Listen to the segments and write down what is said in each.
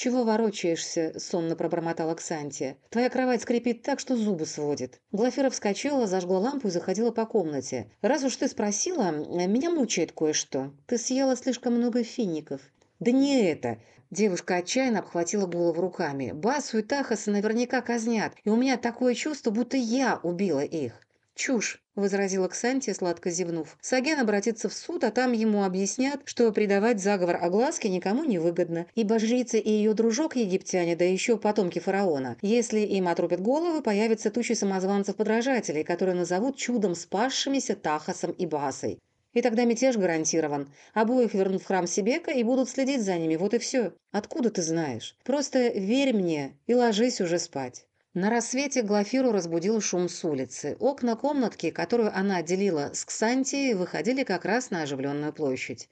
«Чего ворочаешься?» – сонно пробормотала Ксантия. «Твоя кровать скрипит так, что зубы сводит». Глафира вскочила, зажгла лампу и заходила по комнате. «Раз уж ты спросила, меня мучает кое-что. Ты съела слишком много фиников». «Да не это!» Девушка отчаянно обхватила голову руками. «Басу и Тахаса наверняка казнят, и у меня такое чувство, будто я убила их». «Чушь!» – возразила Ксантия, сладко зевнув. «Саген обратится в суд, а там ему объяснят, что придавать заговор огласке никому не выгодно, ибо жрица и ее дружок-египтяне, да еще потомки фараона. Если им отрубят головы, появятся тучи самозванцев-подражателей, которые назовут чудом спасшимися Тахасом и Басой. И тогда мятеж гарантирован. Обоих вернут в храм Сибека и будут следить за ними, вот и все. Откуда ты знаешь? Просто верь мне и ложись уже спать». На рассвете Глафиру разбудил шум с улицы. Окна комнатки, которую она отделила с Ксантией, выходили как раз на оживленную площадь.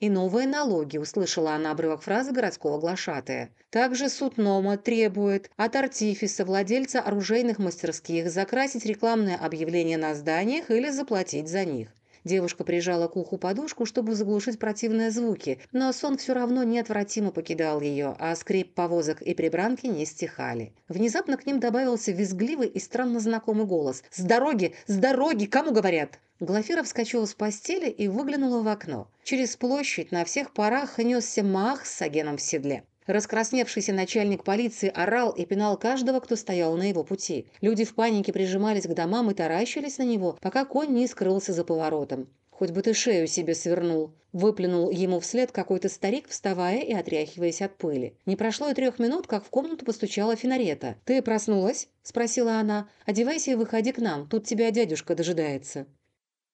«И новые налоги», – услышала она обрывок фразы городского глашатая. «Также суд Нома требует от артифиса, владельца оружейных мастерских, закрасить рекламное объявление на зданиях или заплатить за них. Девушка прижала к уху подушку, чтобы заглушить противные звуки, но сон все равно неотвратимо покидал ее, а скрип повозок и прибранки не стихали. Внезапно к ним добавился визгливый и странно знакомый голос. «С дороги! С дороги! Кому говорят?» Глафира вскочила с постели и выглянула в окно. Через площадь на всех парах несся мах с агеном в седле. Раскрасневшийся начальник полиции орал и пинал каждого, кто стоял на его пути. Люди в панике прижимались к домам и таращились на него, пока конь не скрылся за поворотом. «Хоть бы ты шею себе свернул!» Выплюнул ему вслед какой-то старик, вставая и отряхиваясь от пыли. Не прошло и трех минут, как в комнату постучала Финарета. «Ты проснулась?» – спросила она. «Одевайся и выходи к нам, тут тебя дядюшка дожидается».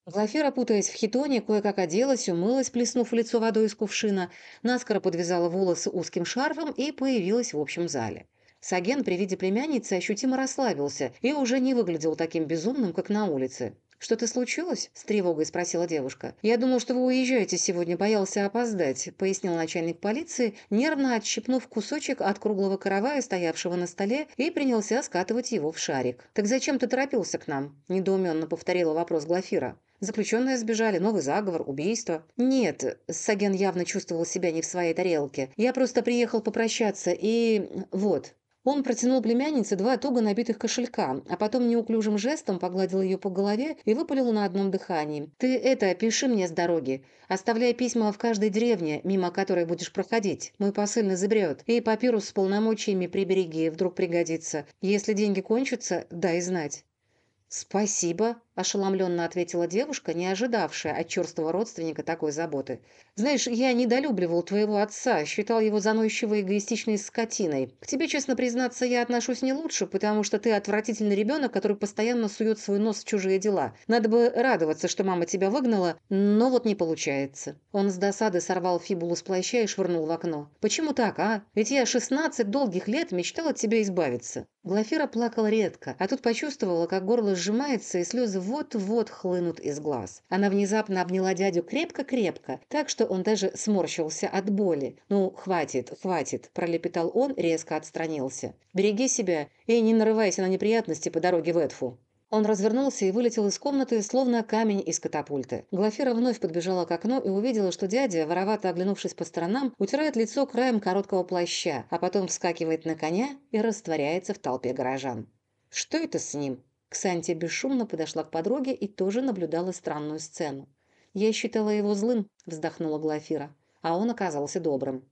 Глафира, путаясь в хитоне, кое-как оделась, умылась, плеснув лицо водой из кувшина, наскоро подвязала волосы узким шарфом и появилась в общем зале. Саген при виде племянницы ощутимо расслабился и уже не выглядел таким безумным, как на улице. «Что-то случилось?» – с тревогой спросила девушка. «Я думал, что вы уезжаете сегодня, боялся опоздать», – пояснил начальник полиции, нервно отщипнув кусочек от круглого каравая, стоявшего на столе, и принялся скатывать его в шарик. «Так зачем ты торопился к нам?» – недоуменно повторила вопрос Глафира. Заключенные сбежали, новый заговор, убийство. Нет, Саген явно чувствовал себя не в своей тарелке. Я просто приехал попрощаться и... вот. Он протянул племяннице два туго набитых кошелька, а потом неуклюжим жестом погладил ее по голове и выпалил на одном дыхании. «Ты это, пиши мне с дороги. Оставляй письма в каждой деревне, мимо которой будешь проходить. Мой посыльный заберет. И папирус с полномочиями прибереги, вдруг пригодится. Если деньги кончатся, дай знать». «Спасибо», – ошеломленно ответила девушка, не ожидавшая от черстого родственника такой заботы. «Знаешь, я недолюбливал твоего отца, считал его заносчивой эгоистичной скотиной. К тебе, честно признаться, я отношусь не лучше, потому что ты отвратительный ребенок, который постоянно сует свой нос в чужие дела. Надо бы радоваться, что мама тебя выгнала, но вот не получается». Он с досады сорвал фибулу с плаща и швырнул в окно. «Почему так, а? Ведь я шестнадцать долгих лет мечтал от тебя избавиться». Глафира плакала редко, а тут почувствовала, как горло сжимается и слезы вот-вот хлынут из глаз. Она внезапно обняла дядю крепко-крепко, так что он даже сморщился от боли. «Ну, хватит, хватит», – пролепетал он, резко отстранился. «Береги себя и не нарывайся на неприятности по дороге в Эдфу». Он развернулся и вылетел из комнаты, словно камень из катапульты. Глафира вновь подбежала к окну и увидела, что дядя, воровато оглянувшись по сторонам, утирает лицо краем короткого плаща, а потом вскакивает на коня и растворяется в толпе горожан. «Что это с ним?» Ксантия бесшумно подошла к подруге и тоже наблюдала странную сцену. «Я считала его злым», – вздохнула Глафира, – «а он оказался добрым».